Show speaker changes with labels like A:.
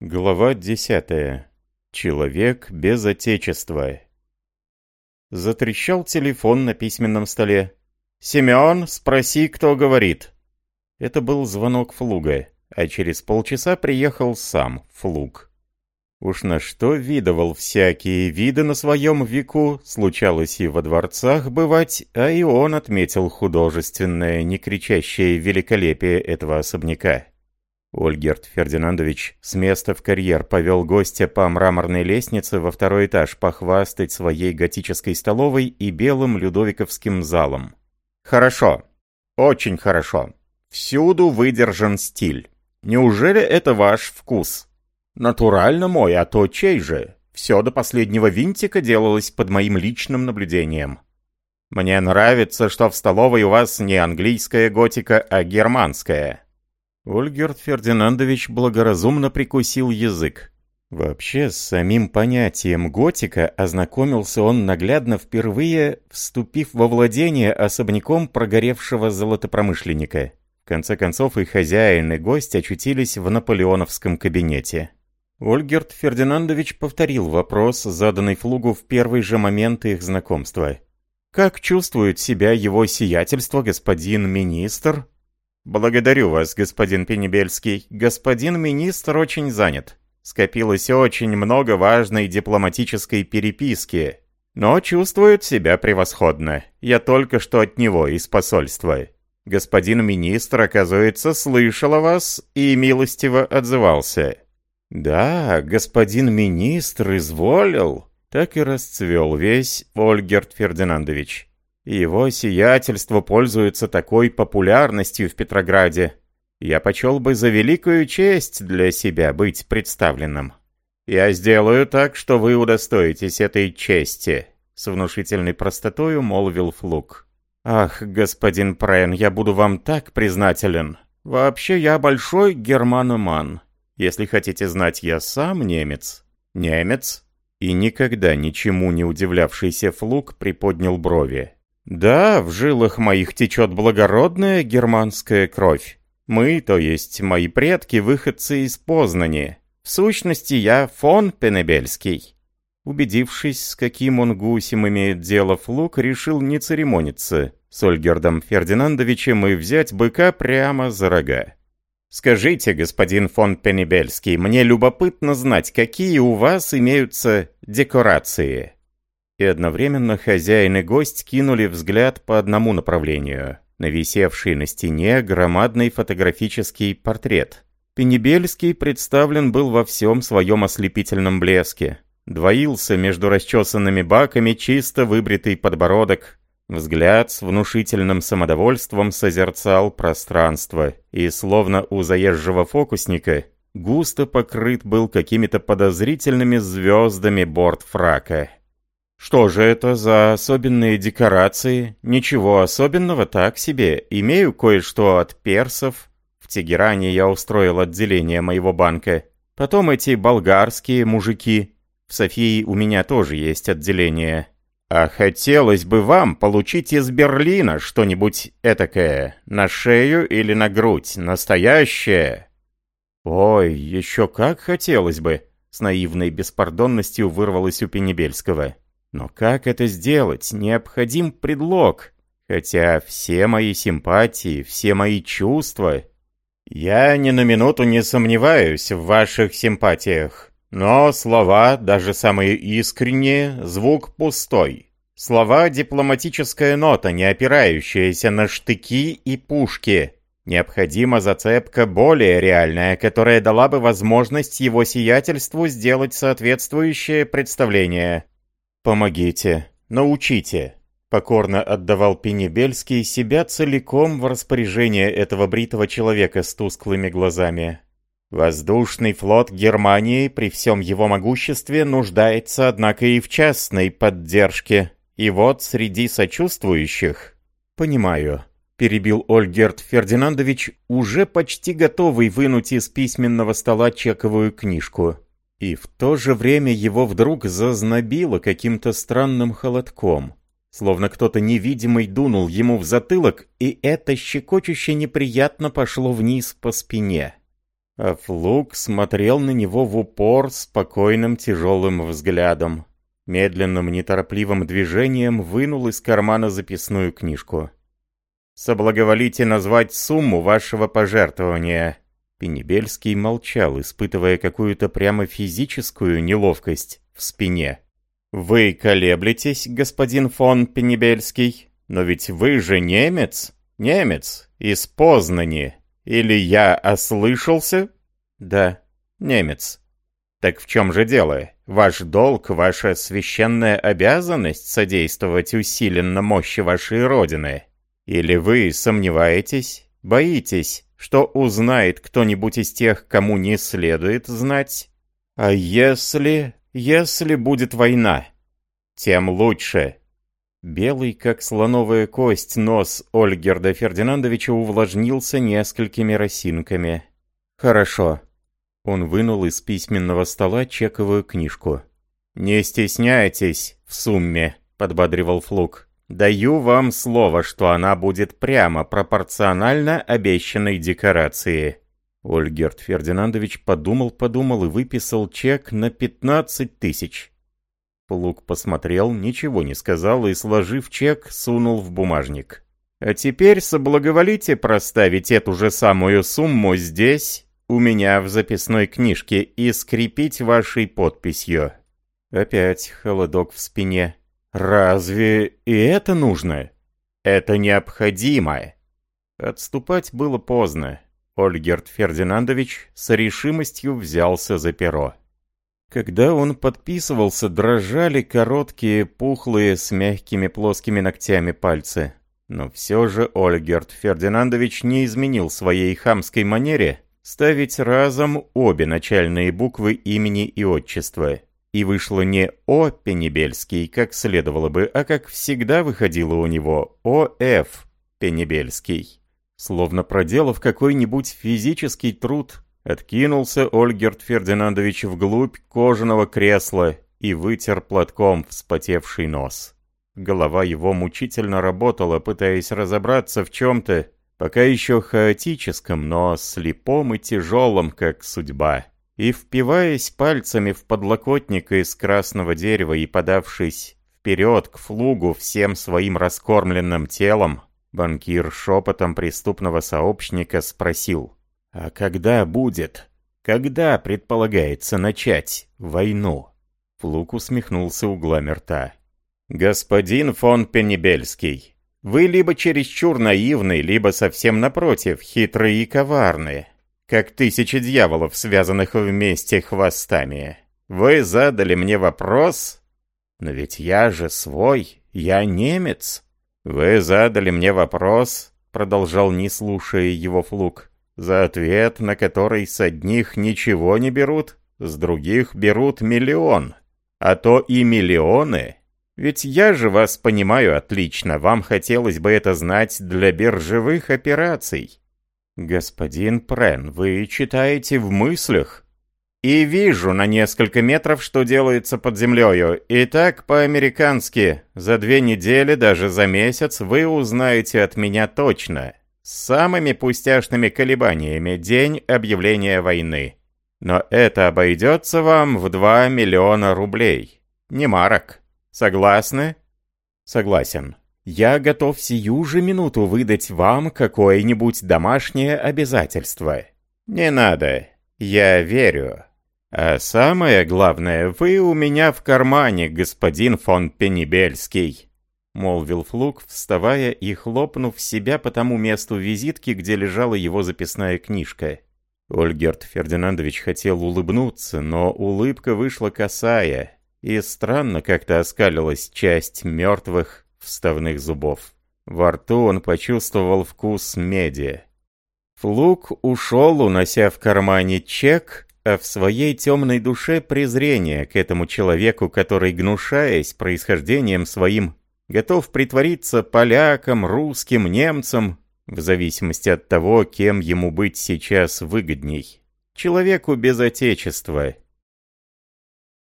A: Глава десятая. Человек без отечества. Затрещал телефон на письменном столе. «Семен, спроси, кто говорит». Это был звонок Флуга, а через полчаса приехал сам Флуг. Уж на что видывал всякие виды на своем веку, случалось и во дворцах бывать, а и он отметил художественное, некричащее великолепие этого особняка. Ольгерт Фердинандович с места в карьер повел гостя по мраморной лестнице во второй этаж похвастать своей готической столовой и белым людовиковским залом. «Хорошо. Очень хорошо. Всюду выдержан стиль. Неужели это ваш вкус?» «Натурально мой, а то чей же? Все до последнего винтика делалось под моим личным наблюдением. Мне нравится, что в столовой у вас не английская готика, а германская». Ольгерт Фердинандович благоразумно прикусил язык. Вообще, с самим понятием готика ознакомился он наглядно впервые, вступив во владение особняком прогоревшего золотопромышленника. В конце концов, и хозяин, и гость очутились в наполеоновском кабинете. Ольгерт Фердинандович повторил вопрос, заданный Флугу в первый же момент их знакомства. «Как чувствует себя его сиятельство, господин министр?» «Благодарю вас, господин Пенебельский. Господин министр очень занят. Скопилось очень много важной дипломатической переписки, но чувствует себя превосходно. Я только что от него из посольства. Господин министр, оказывается, слышал о вас и милостиво отзывался». «Да, господин министр изволил», — так и расцвел весь Ольгерт Фердинандович. «Его сиятельство пользуется такой популярностью в Петрограде. Я почел бы за великую честь для себя быть представленным. Я сделаю так, что вы удостоитесь этой чести», — с внушительной простотою молвил Флук. «Ах, господин Прен, я буду вам так признателен. Вообще, я большой германоман». Если хотите знать, я сам немец. Немец? И никогда ничему не удивлявшийся Флук приподнял брови. Да, в жилах моих течет благородная германская кровь. Мы, то есть мои предки, выходцы из Познани. В сущности, я фон Пенебельский. Убедившись, с каким он гусем имеет дело Флук, решил не церемониться с Ольгердом Фердинандовичем и взять быка прямо за рога. «Скажите, господин фон Пенебельский, мне любопытно знать, какие у вас имеются декорации?» И одновременно хозяин и гость кинули взгляд по одному направлению, на висевший на стене громадный фотографический портрет. Пенебельский представлен был во всем своем ослепительном блеске. Двоился между расчесанными баками чисто выбритый подбородок, Взгляд с внушительным самодовольством созерцал пространство, и словно у заезжего фокусника, густо покрыт был какими-то подозрительными звездами борт фрака. Что же это за особенные декорации? Ничего особенного, так себе. Имею кое-что от персов. В Тегеране я устроил отделение моего банка. Потом эти болгарские мужики. В Софии у меня тоже есть отделение. А хотелось бы вам получить из Берлина что-нибудь этакое, на шею или на грудь, настоящее. Ой, еще как хотелось бы, с наивной беспардонностью вырвалось у Пенебельского. Но как это сделать? Необходим предлог. Хотя все мои симпатии, все мои чувства... Я ни на минуту не сомневаюсь в ваших симпатиях. Но слова, даже самые искренние, звук пустой. Слова — дипломатическая нота, не опирающаяся на штыки и пушки. Необходима зацепка более реальная, которая дала бы возможность его сиятельству сделать соответствующее представление. «Помогите, научите», — покорно отдавал Пенебельский себя целиком в распоряжение этого бритого человека с тусклыми глазами. Воздушный флот Германии при всем его могуществе нуждается, однако, и в частной поддержке. И вот среди сочувствующих... Понимаю, перебил Ольгерт Фердинандович, уже почти готовый вынуть из письменного стола чековую книжку. И в то же время его вдруг зазнобило каким-то странным холодком. Словно кто-то невидимый дунул ему в затылок, и это щекочуще неприятно пошло вниз по спине. А Флук смотрел на него в упор спокойным тяжелым взглядом. Медленным неторопливым движением вынул из кармана записную книжку. «Соблаговолите назвать сумму вашего пожертвования». Пенебельский молчал, испытывая какую-то прямо физическую неловкость в спине. «Вы колеблетесь, господин фон Пенебельский? Но ведь вы же немец? Немец, из Познани. Или я ослышался?» «Да, немец». «Так в чем же дело? Ваш долг, ваша священная обязанность содействовать усиленно мощи вашей Родины? Или вы сомневаетесь, боитесь, что узнает кто-нибудь из тех, кому не следует знать? А если... если будет война? Тем лучше». Белый, как слоновая кость, нос Ольгерда Фердинандовича увлажнился несколькими росинками. «Хорошо». Он вынул из письменного стола чековую книжку. «Не стесняйтесь в сумме», — подбадривал Флук. «Даю вам слово, что она будет прямо пропорциональна обещанной декорации». Ольгерд Фердинандович подумал-подумал и выписал чек на 15 тысяч. Флук посмотрел, ничего не сказал и, сложив чек, сунул в бумажник. «А теперь соблаговолите проставить эту же самую сумму здесь, у меня в записной книжке, и скрепить вашей подписью». Опять холодок в спине. «Разве и это нужно?» «Это необходимо!» Отступать было поздно. Ольгерт Фердинандович с решимостью взялся за перо. Когда он подписывался, дрожали короткие, пухлые, с мягкими плоскими ногтями пальцы. Но все же Ольгерт Фердинандович не изменил своей хамской манере ставить разом обе начальные буквы имени и отчества. И вышло не О. Пенебельский, как следовало бы, а как всегда выходило у него О.Ф. Пенебельский. Словно проделав какой-нибудь физический труд, откинулся Ольгерт Фердинандович вглубь кожаного кресла и вытер платком вспотевший нос. Голова его мучительно работала, пытаясь разобраться в чем-то, пока еще хаотическом, но слепом и тяжелом, как судьба и, впиваясь пальцами в подлокотник из красного дерева и подавшись вперед к флугу всем своим раскормленным телом, банкир шепотом преступного сообщника спросил, «А когда будет? Когда предполагается начать войну?» Флук усмехнулся углами рта. «Господин фон Пеннибельский, вы либо чересчур наивны, либо совсем напротив, хитрые и коварные как тысячи дьяволов, связанных вместе хвостами. Вы задали мне вопрос, но ведь я же свой, я немец. Вы задали мне вопрос, продолжал не слушая его флук, за ответ на который с одних ничего не берут, с других берут миллион, а то и миллионы. Ведь я же вас понимаю отлично, вам хотелось бы это знать для биржевых операций. «Господин Прен, вы читаете в мыслях?» «И вижу на несколько метров, что делается под землею. И так по-американски. За две недели, даже за месяц, вы узнаете от меня точно. С самыми пустяшными колебаниями день объявления войны. Но это обойдется вам в 2 миллиона рублей. Не марок. Согласны?» «Согласен». Я готов сию же минуту выдать вам какое-нибудь домашнее обязательство. Не надо, я верю. А самое главное, вы у меня в кармане, господин фон Пеннибельский. Молвил Флук, вставая и хлопнув себя по тому месту визитки, где лежала его записная книжка. Ольгерт Фердинандович хотел улыбнуться, но улыбка вышла косая, и странно как-то оскалилась часть мертвых, вставных зубов. Во рту он почувствовал вкус меди. Флук ушел, унося в кармане чек, а в своей темной душе презрение к этому человеку, который, гнушаясь происхождением своим, готов притвориться поляком, русским, немцем, в зависимости от того, кем ему быть сейчас выгодней. Человеку без отечества,